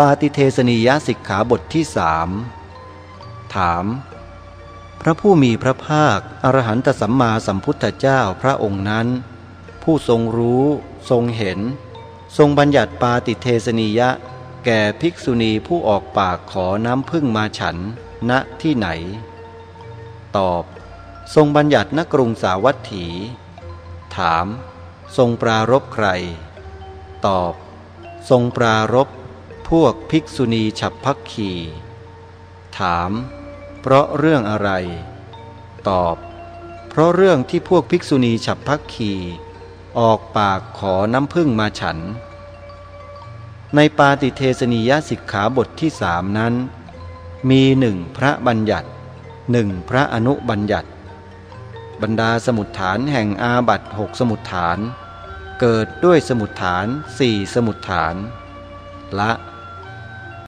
ปาติเทสนิยสิกขาบทที่สามถาม พระผู้มีพระภาค อรหันตสัมมาสัมพุทธเจ้าพระองค์นั้น ผู้ทรงรู้ทรงเห็น ทรงบัญญัติปาติเทสนิยะ แก่ภิกษุณีผู้ออกปากขอน้ำพึ่งมาฉัน ณที่ไหน ตอบ ทรงบัญญัติณกรุงสาวัตถี ถาม ทรงปรารบใคร ตอบ ทรงปรารบ พวกภิกษุณีฉับพักขี ถาม เพราะเรื่องอะไร ตอบ เพราะเรื่องที่พวกภิกษุณีฉับพักขีออกปากขอน้ำพึ่งมาฉัน ในปาติเทสนิยสิกขาบทที่สามนั้น มีหนึ่งพระบัญญัติหนึ่งพระอนุบัญญัติ บรรดาสมุดฐานแห่งอาบัตหกสมุดฐาน เกิดด้วยสมุดฐานสี่สมุดฐาน ละ